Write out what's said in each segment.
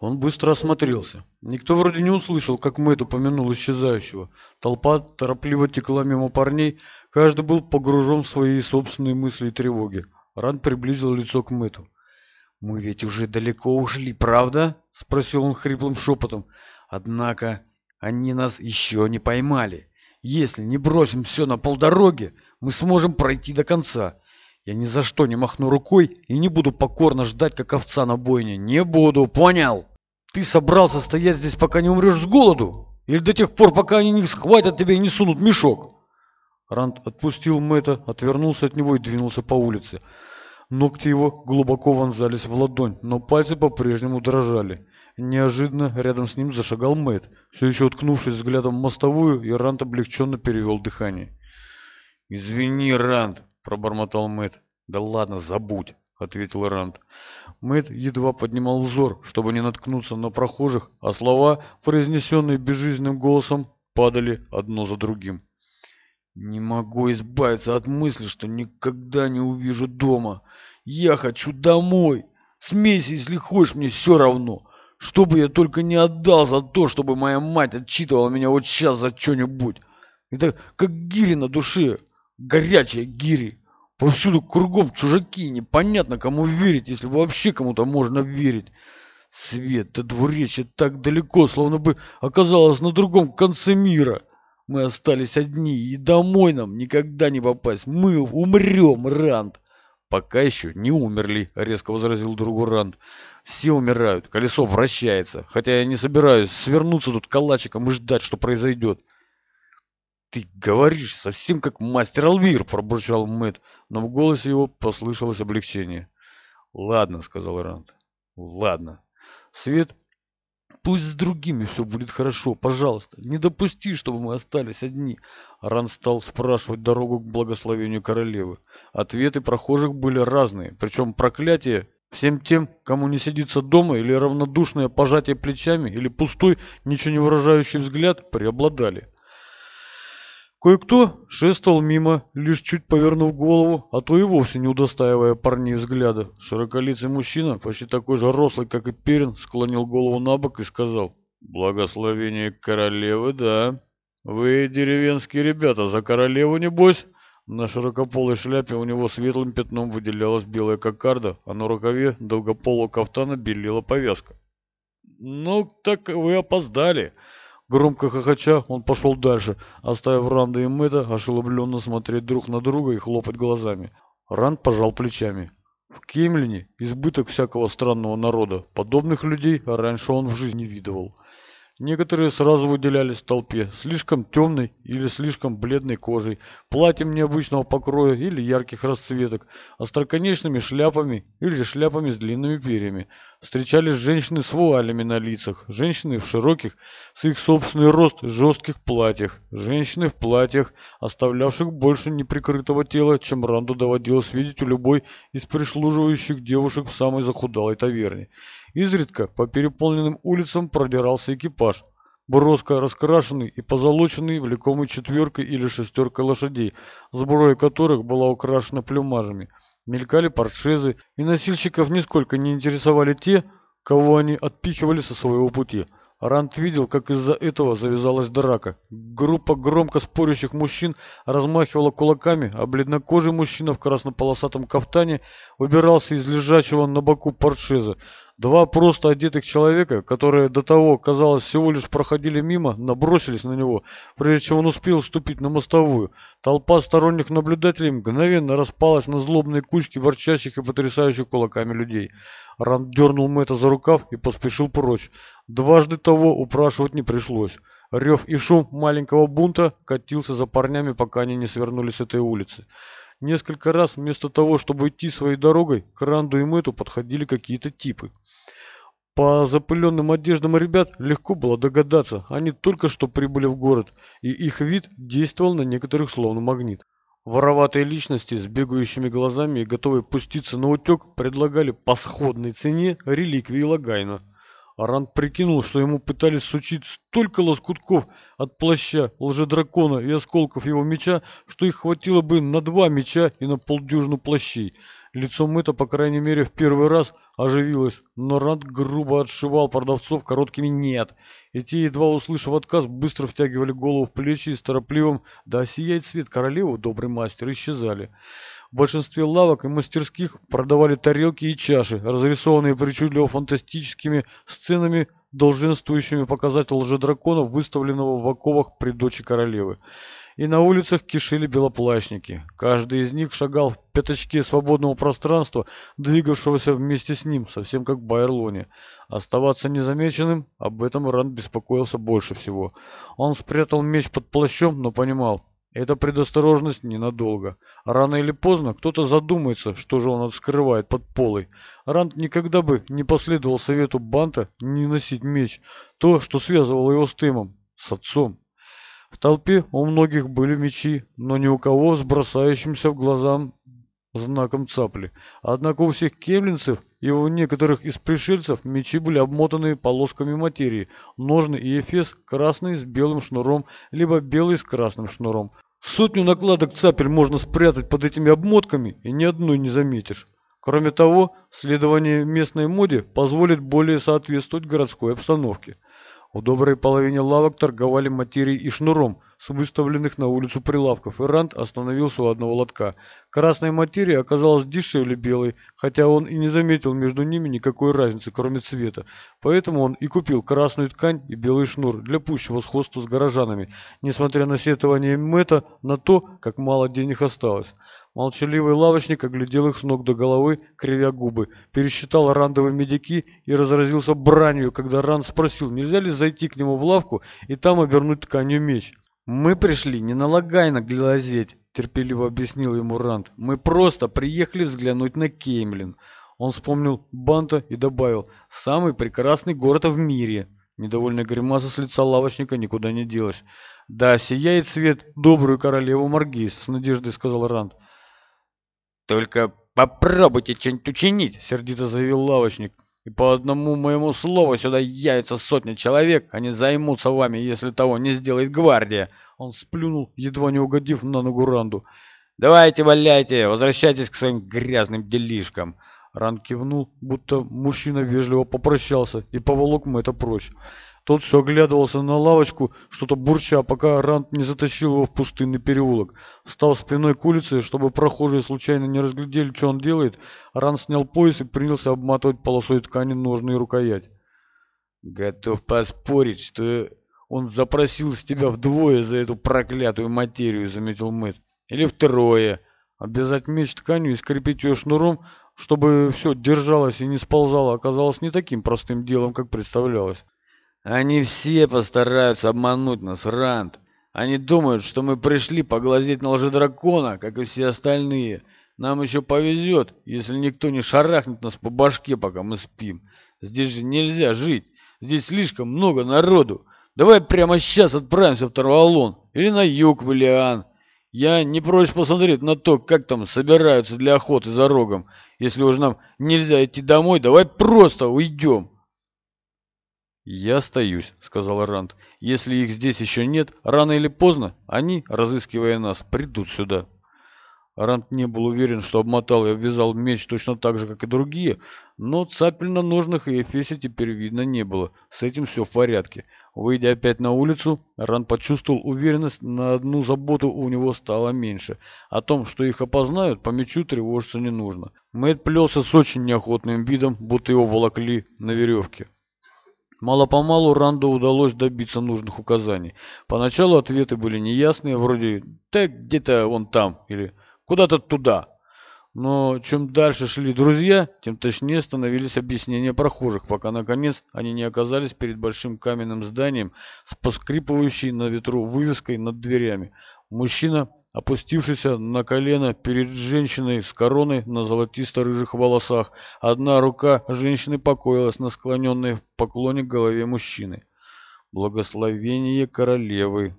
Он быстро осмотрелся. Никто вроде не услышал, как Мэтт упомянул исчезающего. Толпа торопливо текла мимо парней, каждый был погружен в свои собственные мысли и тревоги. Ран приблизил лицо к Мэтту. «Мы ведь уже далеко ушли, правда?» — спросил он хриплым шепотом. «Однако они нас еще не поймали. Если не бросим все на полдороги, мы сможем пройти до конца. Я ни за что не махну рукой и не буду покорно ждать, как овца на бойне. Не буду, понял? Ты собрался стоять здесь, пока не умрешь с голоду? Или до тех пор, пока они не схватят тебя и не сунут мешок?» Ранд отпустил Мэтта, отвернулся от него и двинулся по улице. Ногти его глубоко вонзались в ладонь, но пальцы по-прежнему дрожали. Неожиданно рядом с ним зашагал Мэтт, все еще уткнувшись взглядом в мостовую, и Ранд облегченно перевел дыхание. «Извини, Ранд, — пробормотал Мэтт. «Да ладно, забудь!» — ответил Ранд. Мэтт едва поднимал взор, чтобы не наткнуться на прохожих, а слова, произнесенные безжизненным голосом, падали одно за другим. «Не могу избавиться от мысли, что никогда не увижу дома. Я хочу домой. Смейся, если хочешь, мне все равно. Что бы я только не отдал за то, чтобы моя мать отчитывала меня вот сейчас за что-нибудь. Это как гири на душе горячие гири. Повсюду кругом чужаки, непонятно кому верить, если вообще кому-то можно верить. Свет до да двуречья так далеко, словно бы оказалось на другом конце мира. Мы остались одни, и домой нам никогда не попасть. Мы умрем, Ранд. Пока еще не умерли, резко возразил другу Ранд. Все умирают, колесо вращается, хотя я не собираюсь свернуться тут калачиком и ждать, что произойдет ты говоришь совсем как мастер Алвир!» – пробурчал Мэтт, но в голосе его послышалось облегчение. «Ладно», – сказал Ранд. «Ладно. Свет, пусть с другими все будет хорошо, пожалуйста. Не допусти, чтобы мы остались одни». Ранд стал спрашивать дорогу к благословению королевы. Ответы прохожих были разные, причем проклятие всем тем, кому не сидится дома, или равнодушное пожатие плечами, или пустой, ничего не выражающий взгляд преобладали. Кое-кто шествовал мимо, лишь чуть повернув голову, а то и вовсе не удостаивая парней взгляда. Широколицый мужчина, почти такой же рослый, как и Перин, склонил голову на бок и сказал «Благословение королевы, да. Вы деревенские ребята, за королеву небось?» На широкополой шляпе у него светлым пятном выделялась белая кокарда, а на рукаве долгополого кафтана белела повязка. «Ну, так вы опоздали!» громко хохоча, он пошел дальше, оставив Ранда и Мэтта ошеломленно смотреть друг на друга и хлопать глазами. Ранд пожал плечами. В Кемлине избыток всякого странного народа. Подобных людей раньше он в жизни не видывал. Некоторые сразу выделялись в толпе, слишком темной или слишком бледной кожей, платьем необычного покроя или ярких расцветок, остроконечными шляпами или шляпами с длинными перьями. Встречались женщины с вуалями на лицах, женщины в широких, с их собственный рост, жестких платьях, женщины в платьях, оставлявших больше неприкрытого тела, чем Ранду доводилось видеть у любой из прислуживающих девушек в самой захудалой таверне. Изредка по переполненным улицам продирался экипаж, броско раскрашенный и позолоченный, влекомый четверкой или шестеркой лошадей, сброя которых была украшена плюмажами. Мелькали портшезы, и носильщиков нисколько не интересовали те, кого они отпихивали со своего пути. Рант видел, как из-за этого завязалась драка. Группа громко спорящих мужчин размахивала кулаками, а бледнокожий мужчина в краснополосатом кафтане выбирался из лежачего на боку портшеза. Два просто одетых человека, которые до того, казалось, всего лишь проходили мимо, набросились на него, прежде чем он успел вступить на мостовую. Толпа сторонних наблюдателей мгновенно распалась на злобные кучки ворчащих и потрясающих кулаками людей. Ранд дернул Мэтта за рукав и поспешил прочь. Дважды того упрашивать не пришлось. Рев и шум маленького бунта катился за парнями, пока они не свернули с этой улицы. Несколько раз вместо того, чтобы идти своей дорогой, к Ранду и Мэту подходили какие-то типы. По запыленным одеждам ребят легко было догадаться, они только что прибыли в город, и их вид действовал на некоторых словно магнит. Вороватые личности с бегающими глазами и готовые пуститься наутек предлагали по сходной цене реликвии Логайна. Ранд прикинул, что ему пытались всучить столько лоскутков от плаща лжедракона и осколков его меча, что их хватило бы на два меча и на полдюжину плащей. Лицо Мэта, по крайней мере, в первый раз оживилось, но Ранд грубо отшивал продавцов короткими «нет». И те, едва услышав отказ, быстро втягивали голову в плечи и с торопливым «да сияет свет королеву, добрый мастер» исчезали. В большинстве лавок и мастерских продавали тарелки и чаши, разрисованные причудливо фантастическими сценами, долженствующими показать лжедраконов, выставленного в оковах при дочи королевы и на улицах кишили белоплащники. Каждый из них шагал в пятачке свободного пространства, двигавшегося вместе с ним, совсем как в Байерлоне. Оставаться незамеченным, об этом Ранд беспокоился больше всего. Он спрятал меч под плащом, но понимал, это предосторожность ненадолго. Рано или поздно кто-то задумается, что же он скрывает под полой. Ранд никогда бы не последовал совету Банта не носить меч, то, что связывало его с Тымом, с отцом. В толпе у многих были мечи, но ни у кого с бросающимся в глазам знаком цапли. Однако у всех кемлинцев и у некоторых из пришельцев мечи были обмотаны полосками материи, ножны и эфес красный с белым шнуром, либо белый с красным шнуром. Сотню накладок цапель можно спрятать под этими обмотками и ни одной не заметишь. Кроме того, следование местной моде позволит более соответствовать городской обстановке. У доброй половине лавок торговали материей и шнуром с выставленных на улицу прилавков, и Ранд остановился у одного лотка. Красная материя оказалась дешевле белой, хотя он и не заметил между ними никакой разницы, кроме цвета. Поэтому он и купил красную ткань и белый шнур для пущего сходства с горожанами, несмотря на сетование Мэтта на то, как мало денег осталось. Молчаливый лавочник оглядел их с ног до головы, кривя губы, пересчитал рандовые медики и разразился бранью, когда Ранд спросил, нельзя ли зайти к нему в лавку и там обернуть тканью меч. «Мы пришли не на Логайна глазеть», — терпеливо объяснил ему Ранд. «Мы просто приехали взглянуть на Кеймлин». Он вспомнил Банта и добавил «Самый прекрасный город в мире». Недовольная гримаса с лица лавочника никуда не делась. «Да осияет Свет добрую королеву Моргейз», — с надеждой сказал Ранд. Только попробуйте что-нибудь учинить, сердито заявил лавочник. И по одному моему слову сюда явится сотня человек, они займутся вами, если того не сделает гвардия. Он сплюнул, едва не угодив на ногу Ранду. «Давайте, валяйте, возвращайтесь к своим грязным делишкам!» Ран кивнул, будто мужчина вежливо попрощался и поволок это прочь. Тот все оглядывался на лавочку, что-то бурча, пока Рант не затащил его в пустынный переулок. Встав спиной к улице, чтобы прохожие случайно не разглядели, что он делает, Рант снял пояс и принялся обматывать полосой ткани ножны и рукоять. «Готов поспорить, что он запросил с тебя вдвое за эту проклятую материю», — заметил Мэтт. «Или втрое. Обвязать меч тканью и скрепить ее шнуром — чтобы все держалось и не сползало, оказалось не таким простым делом, как представлялось. «Они все постараются обмануть нас, Ранд. Они думают, что мы пришли поглазеть на лжедракона, как и все остальные. Нам еще повезет, если никто не шарахнет нас по башке, пока мы спим. Здесь же нельзя жить. Здесь слишком много народу. Давай прямо сейчас отправимся в Тарвалон или на юг в Лиан. Я не прочь посмотреть на то, как там собираются для охоты за рогом. Если уж нам нельзя идти домой, давай просто уйдем. «Я остаюсь», — сказал Ранд. «Если их здесь еще нет, рано или поздно они, разыскивая нас, придут сюда». Рант не был уверен, что обмотал и обвязал меч точно так же, как и другие, но цапель на ножных и эфесе теперь видно не было. С этим все в порядке. Выйдя опять на улицу, Ран почувствовал уверенность, на одну заботу у него стало меньше. О том, что их опознают, по мечу тревожиться не нужно. Мэтт плелся с очень неохотным видом, будто его волокли на веревке. Мало-помалу Ранду удалось добиться нужных указаний. Поначалу ответы были неясные, вроде «Так, где-то он там» или «Так» куда-то туда. Но чем дальше шли друзья, тем точнее становились объяснения прохожих, пока наконец они не оказались перед большим каменным зданием с поскрипывающей на ветру вывеской над дверями. Мужчина, опустившийся на колено перед женщиной с короной на золотисто-рыжих волосах, одна рука женщины покоилась на склоненной в поклоне голове мужчины. «Благословение королевы!»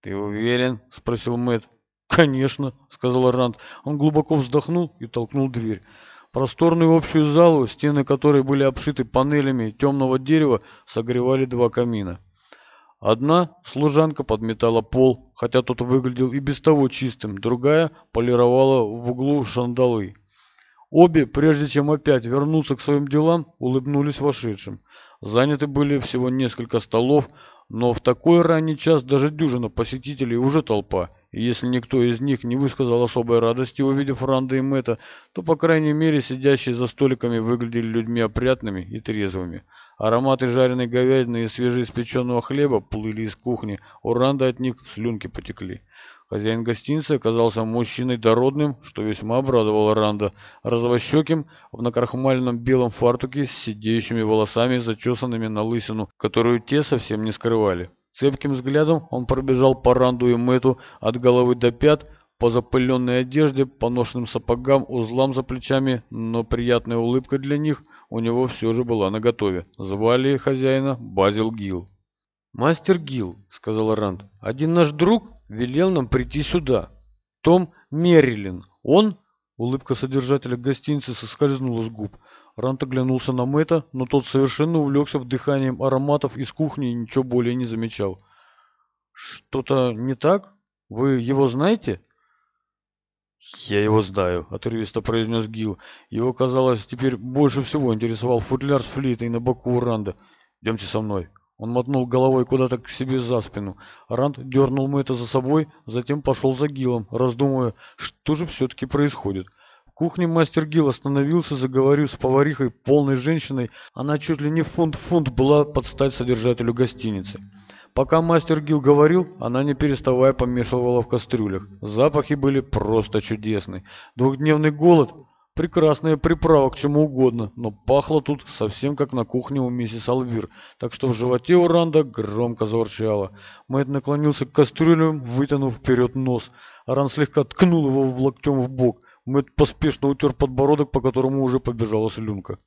«Ты уверен?» — спросил Мэтт. «Конечно», — сказал Орант. Он глубоко вздохнул и толкнул дверь. Просторную общую залу, стены которой были обшиты панелями темного дерева, согревали два камина. Одна служанка подметала пол, хотя тот выглядел и без того чистым, другая полировала в углу шандалы. Обе, прежде чем опять вернуться к своим делам, улыбнулись вошедшим. Заняты были всего несколько столов, но в такой ранний час даже дюжина посетителей уже толпа — и Если никто из них не высказал особой радости, увидев Ранда и Мэтта, то, по крайней мере, сидящие за столиками выглядели людьми опрятными и трезвыми. Ароматы жареной говядины и свежеиспеченного хлеба плыли из кухни, у Ранда от них слюнки потекли. Хозяин гостиницы оказался мужчиной дородным, что весьма обрадовало Ранда, развощеким в накрахмальном белом фартуке с сидеющими волосами, зачесанными на лысину, которую те совсем не скрывали. Цепким взглядом он пробежал по Ранду и Мэту от головы до пят, по запыленной одежде, по ношенным сапогам, узлам за плечами, но приятная улыбка для них у него все же была наготове. Звали хозяина Базил Гил. «Мастер Гил», — сказал Ранд, — «один наш друг велел нам прийти сюда. Том Мерилин. Он...» — улыбка содержателя гостиницы соскользнула с губ — Рант оглянулся на Мэтта, но тот совершенно увлекся вдыханием ароматов из кухни и ничего более не замечал. «Что-то не так? Вы его знаете?» «Я его знаю», — отрывисто произнес Гил. Его, казалось, теперь больше всего интересовал футляр с флейтой на боку у Ранда. «Идемте со мной». Он мотнул головой куда-то к себе за спину. Ранд дернул Мэтта за собой, затем пошел за Гилом, раздумывая, что же все-таки происходит кухне мастер Гил остановился, заговорил с поварихой, полной женщиной. Она чуть ли не фунт-фунт была под стать содержателю гостиницы. Пока мастер Гил говорил, она не переставая помешивала в кастрюлях. Запахи были просто чудесны. Двухдневный голод – прекрасная приправа к чему угодно, но пахло тут совсем как на кухне у миссис Алвир, так что в животе у Ранда громко заурчало. Мэтт наклонился к кастрюлям, вытянув вперед нос. Ран слегка ткнул его в локтем в бок – Мэтт поспешно утер подбородок, по которому уже побежала слюнка.